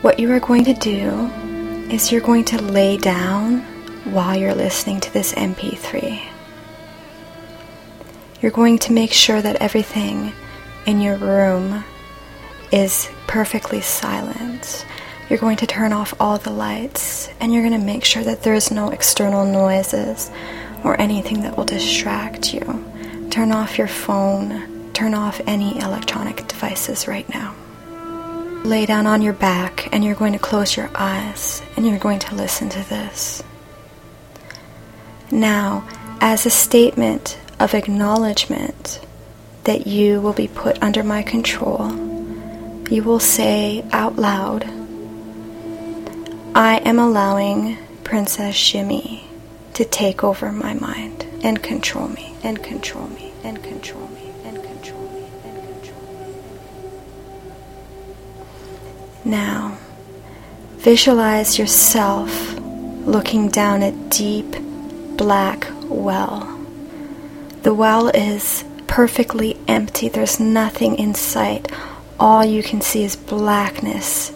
What you are going to do is you're going to lay down while you're listening to this MP3. You're going to make sure that everything in your room is perfectly silent. You're going to turn off all the lights and you're going to make sure that there's no external noises or anything that will distract you. Turn off your phone, turn off any electronic devices right now. Lay down on your back and you're going to close your eyes and you're going to listen to this. Now, as a statement of acknowledgement that you will be put under my control, you will say out loud, I am allowing Princess Shimmy to take over my mind and control me and control me and control me Now, visualize yourself looking down a deep black well. The well is perfectly empty, there's nothing in sight. All you can see is blackness,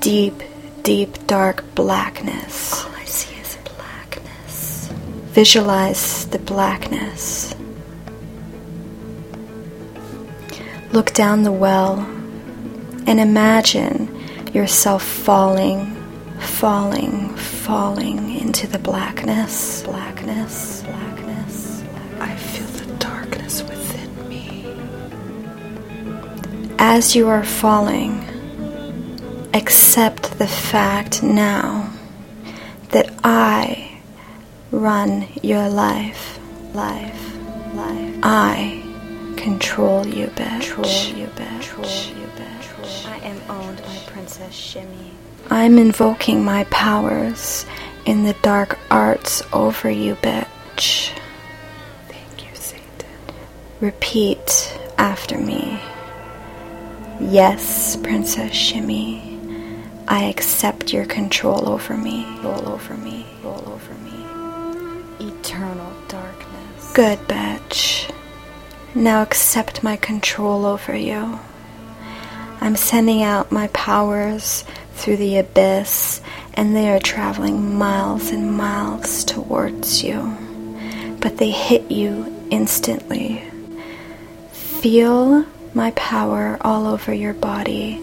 deep, deep, dark blackness. All I see is blackness. Visualize the blackness. Look down the well and imagine yourself falling, falling, falling into the blackness, blackness, blackness. I feel the darkness within me. As you are falling, accept the fact now that I run your life, life, life. I control you, bitch. Control you, bitch. Control you, bitch. I am owned by Princess Shimmy. I'm invoking my powers in the dark arts over you, bitch. Thank you, Satan. Repeat after me. Yes, Princess Shimmy. I accept your control over me. Roll over me. Roll over me. Eternal darkness. Good, bitch. Now accept my control over you. I'm sending out my powers through the abyss, and they are traveling miles and miles towards you. But they hit you instantly. Feel my power all over your body.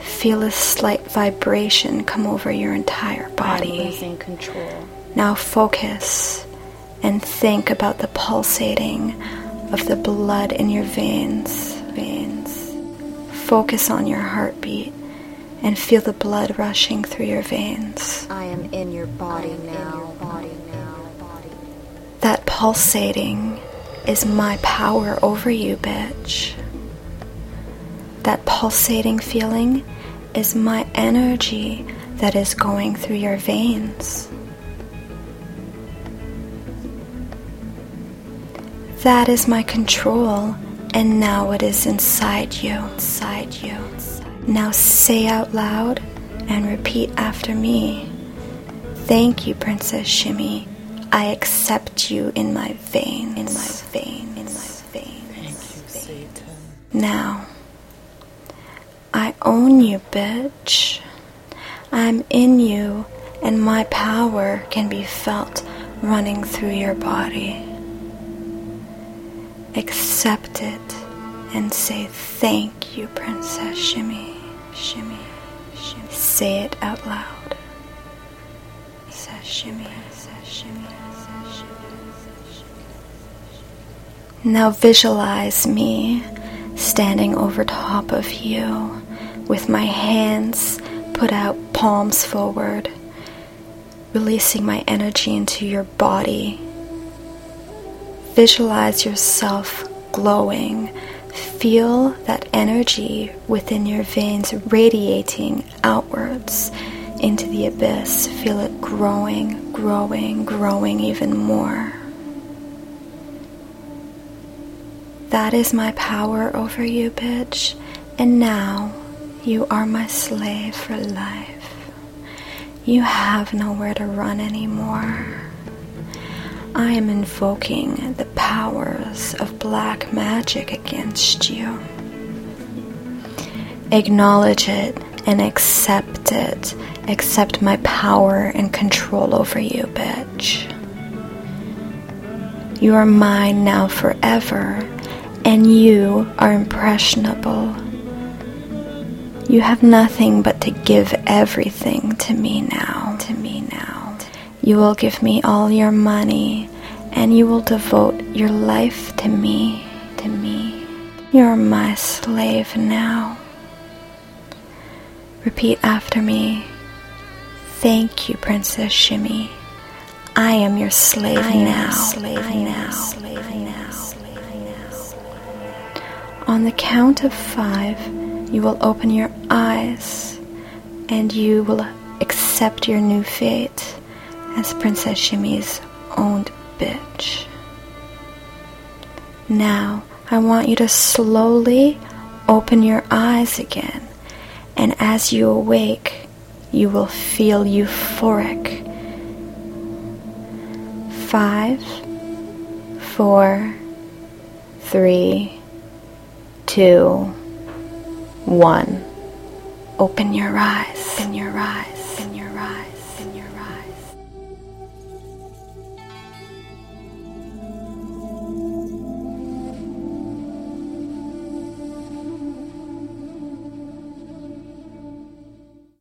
Feel a slight vibration come over your entire I'm body. losing control. Now focus and think about the pulsating of the blood in your veins. Veins. Focus on your heartbeat and feel the blood rushing through your veins. I am in your body now. Body now. Body. That pulsating is my power over you, bitch. That pulsating feeling is my energy that is going through your veins. That is my control, and now it is inside you. Inside you. Now say out loud and repeat after me. Thank you, Princess Shimmy. I accept you in my veins. In my vein. In my veins. Thank you, Satan. Now, I own you, bitch. I'm in you, and my power can be felt running through your body. Accept it and say thank you, Princess Shimmy. Shimmy. Shimmy. Say it out loud. Says shimmy. Says shimmy. Says shimmy. Now visualize me standing over top of you with my hands put out, palms forward, releasing my energy into your body. Visualize yourself glowing. Feel that energy within your veins radiating outwards into the abyss. Feel it growing, growing, growing even more. That is my power over you, bitch. And now you are my slave for life. You have nowhere to run anymore. I am invoking the powers of black magic against you. Acknowledge it and accept it. Accept my power and control over you, bitch. You are mine now forever, and you are impressionable. You have nothing but to give everything to me now. To me now. You will give me all your money, and you will devote your life to me. To me. You're my slave now. Repeat after me. Thank you, Princess Shimmy. I am your slave I now. slave I now. Slave I now. On the count of five, you will open your eyes and you will accept your new fate as Princess Shimmy's owned bitch. Now, I want you to slowly open your eyes again, and as you awake, you will feel euphoric. Five, four, three, two, one. Open your eyes. Open your eyes. Open your eyes.